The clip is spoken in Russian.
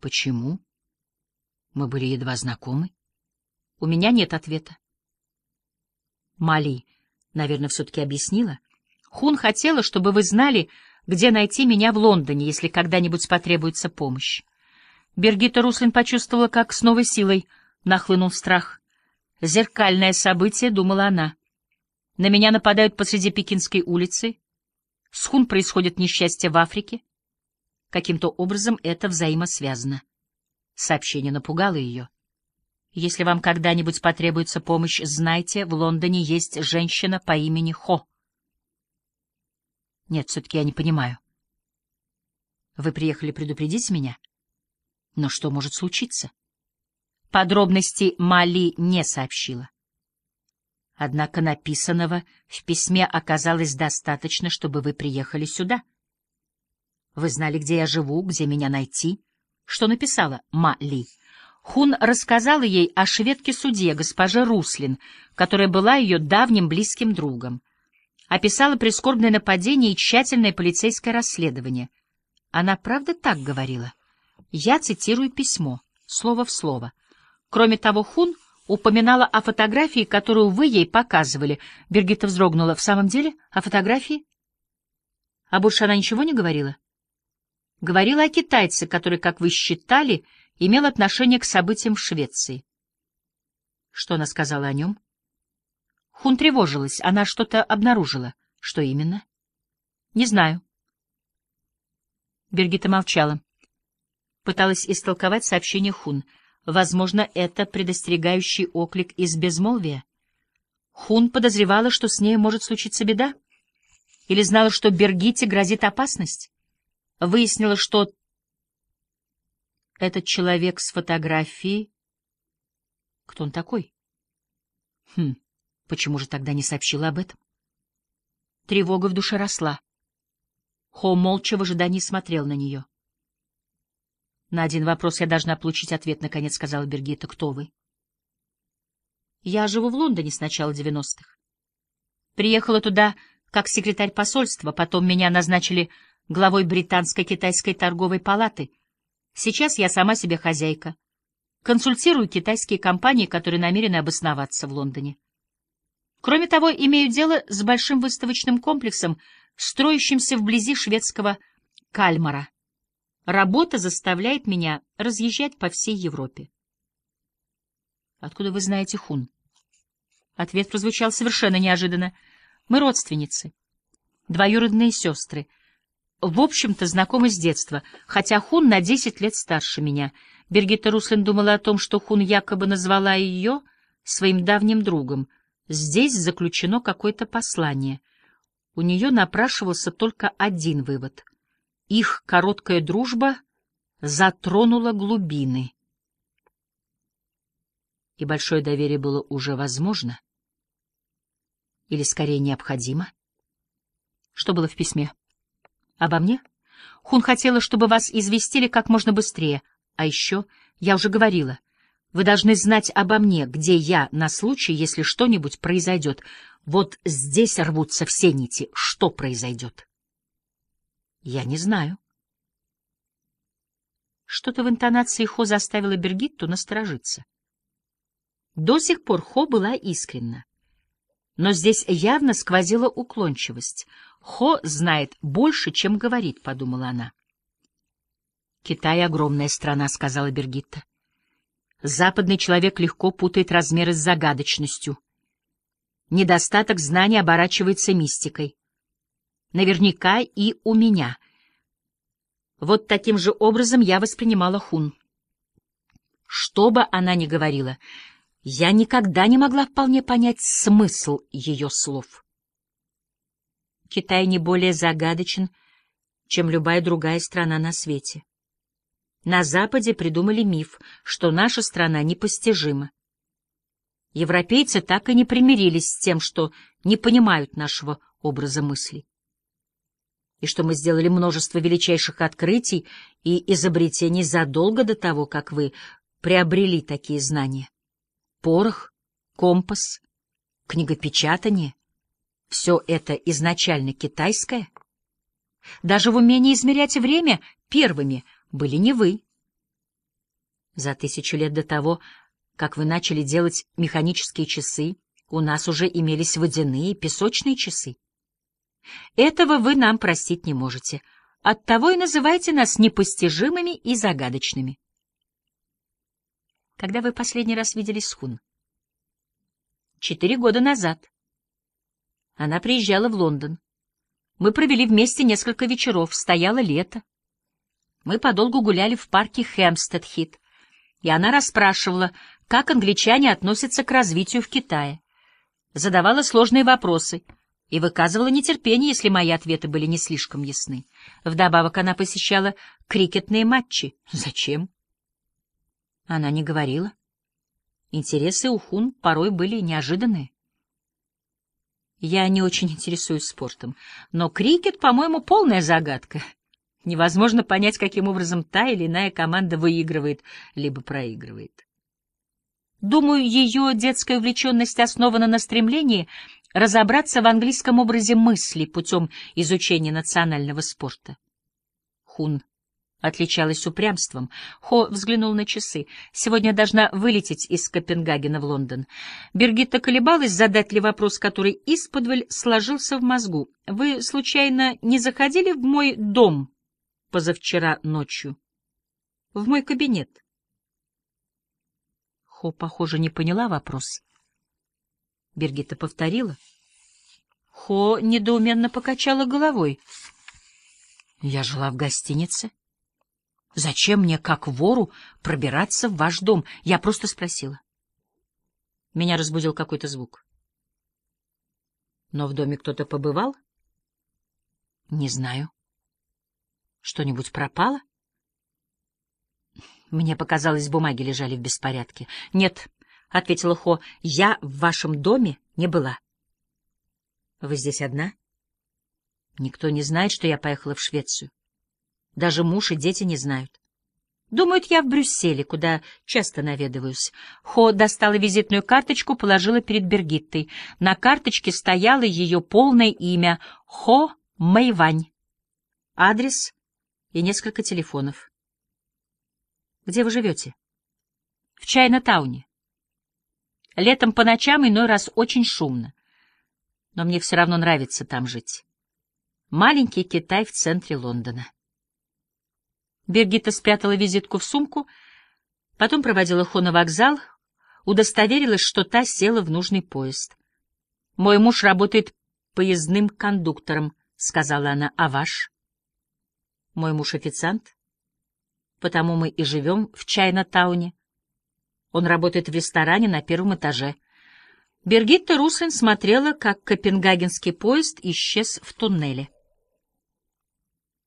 Почему? Мы были едва знакомы. У меня нет ответа. Мали, наверное, все-таки объяснила. Хун хотела, чтобы вы знали, где найти меня в Лондоне, если когда-нибудь потребуется помощь. Бергита Руслин почувствовала, как с новой силой нахлынул страх. Зеркальное событие, думала она. На меня нападают посреди Пекинской улицы. С Хун происходит несчастье в Африке. Каким-то образом это взаимосвязано. Сообщение напугало ее. Если вам когда-нибудь потребуется помощь, знайте, в Лондоне есть женщина по имени Хо. Нет, все-таки я не понимаю. Вы приехали предупредить меня? Но что может случиться? Подробностей Мали не сообщила. Однако написанного в письме оказалось достаточно, чтобы вы приехали сюда. Вы знали, где я живу, где меня найти. Что написала Мали? Хун рассказала ей о шведке-судье, госпоже Руслин, которая была ее давним близким другом. Описала прискорбное нападение и тщательное полицейское расследование. Она правда так говорила? Я цитирую письмо, слово в слово. Кроме того, Хун упоминала о фотографии, которую вы ей показывали. Бергита вздрогнула. В самом деле? О фотографии? А больше она ничего не говорила? Говорила о китайце, который, как вы считали, имел отношение к событиям в Швеции. Что она сказала о нем? Хун тревожилась. Она что-то обнаружила. Что именно? Не знаю. Бергита молчала. Пыталась истолковать сообщение Хун — Возможно, это предостерегающий оклик из безмолвия. Хун подозревала, что с ней может случиться беда? Или знала, что Бергите грозит опасность? Выяснила, что этот человек с фотографией... Кто он такой? Хм, почему же тогда не сообщила об этом? Тревога в душе росла. Хо молча в ожидании смотрел на нее. На один вопрос я должна получить ответ, — наконец сказала Бергита. — Кто вы? Я живу в Лондоне с начала девяностых. Приехала туда как секретарь посольства, потом меня назначили главой британской китайской торговой палаты. Сейчас я сама себе хозяйка. Консультирую китайские компании, которые намерены обосноваться в Лондоне. Кроме того, имею дело с большим выставочным комплексом, строящимся вблизи шведского Кальмара. Работа заставляет меня разъезжать по всей Европе. Откуда вы знаете Хун? Ответ прозвучал совершенно неожиданно. Мы родственницы, двоюродные сестры. В общем-то, знакомы с детства, хотя Хун на десять лет старше меня. Бергита Руслин думала о том, что Хун якобы назвала ее своим давним другом. Здесь заключено какое-то послание. У нее напрашивался только один вывод — их короткая дружба затронула глубины. И большое доверие было уже возможно. Или, скорее, необходимо. Что было в письме? Обо мне? Хун хотела, чтобы вас известили как можно быстрее. А еще, я уже говорила, вы должны знать обо мне, где я, на случай, если что-нибудь произойдет. Вот здесь рвутся все нити. Что произойдет? Я не знаю. Что-то в интонации Хо заставило Бергитту насторожиться. До сих пор Хо была искренна. Но здесь явно сквозила уклончивость. Хо знает больше, чем говорит, — подумала она. «Китай — огромная страна», — сказала Бергитта. «Западный человек легко путает размеры с загадочностью. Недостаток знаний оборачивается мистикой. Наверняка и у меня. Вот таким же образом я воспринимала Хун. Что бы она ни говорила, я никогда не могла вполне понять смысл ее слов. Китай не более загадочен, чем любая другая страна на свете. На Западе придумали миф, что наша страна непостижима. Европейцы так и не примирились с тем, что не понимают нашего образа мыслей и что мы сделали множество величайших открытий и изобретений задолго до того, как вы приобрели такие знания. Порох, компас, книгопечатание — все это изначально китайское. Даже в умении измерять время первыми были не вы. За тысячу лет до того, как вы начали делать механические часы, у нас уже имелись водяные, песочные часы. Этого вы нам простить не можете. Оттого и называете нас непостижимыми и загадочными. Когда вы последний раз виделись с Хун? Четыре года назад. Она приезжала в Лондон. Мы провели вместе несколько вечеров, стояло лето. Мы подолгу гуляли в парке Хэмстед-Хит, и она расспрашивала, как англичане относятся к развитию в Китае. Задавала сложные вопросы и выказывала нетерпение, если мои ответы были не слишком ясны. Вдобавок она посещала крикетные матчи. Зачем? Она не говорила. Интересы у Хун порой были неожиданные. Я не очень интересуюсь спортом, но крикет, по-моему, полная загадка. Невозможно понять, каким образом та или иная команда выигрывает либо проигрывает. Думаю, ее детская увлеченность основана на стремлении разобраться в английском образе мысли путем изучения национального спорта. Хун отличалась упрямством. Хо взглянул на часы. Сегодня должна вылететь из Копенгагена в Лондон. Бергитта колебалась задать ли вопрос, который исподволь сложился в мозгу. «Вы, случайно, не заходили в мой дом позавчера ночью? В мой кабинет?» Хо, похоже, не поняла вопрос. Бергитта повторила. Хо недоуменно покачала головой. «Я жила в гостинице». Зачем мне, как вору, пробираться в ваш дом? Я просто спросила. Меня разбудил какой-то звук. Но в доме кто-то побывал? Не знаю. Что-нибудь пропало? Мне показалось, бумаги лежали в беспорядке. Нет, — ответила Хо, — я в вашем доме не была. Вы здесь одна? Никто не знает, что я поехала в Швецию. Даже муж и дети не знают. Думают, я в Брюсселе, куда часто наведываюсь. Хо достала визитную карточку, положила перед Бергиттой. На карточке стояло ее полное имя — Хо Мэйвань. Адрес и несколько телефонов. Где вы живете? В Чайна-тауне. Летом по ночам иной раз очень шумно. Но мне все равно нравится там жить. Маленький Китай в центре Лондона. Бергита спрятала визитку в сумку, потом проводила Хо на вокзал, удостоверилась, что та села в нужный поезд. «Мой муж работает поездным кондуктором», — сказала она, — «а ваш?» «Мой муж официант, потому мы и живем в Чайна-тауне. Он работает в ресторане на первом этаже». Бергитта Руслин смотрела, как копенгагенский поезд исчез в туннеле.